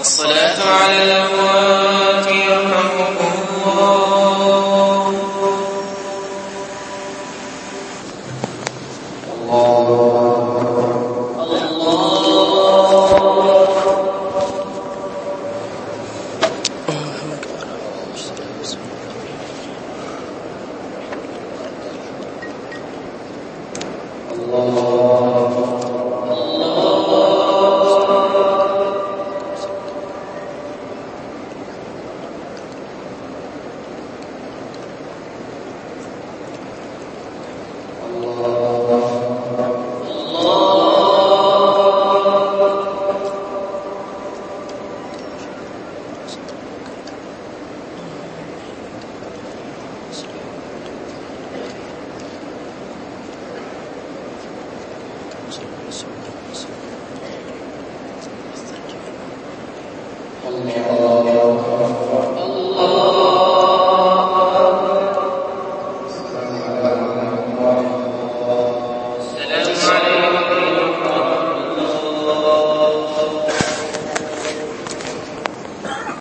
الصلاة على الأموات يرحمكم الله الله. Allah.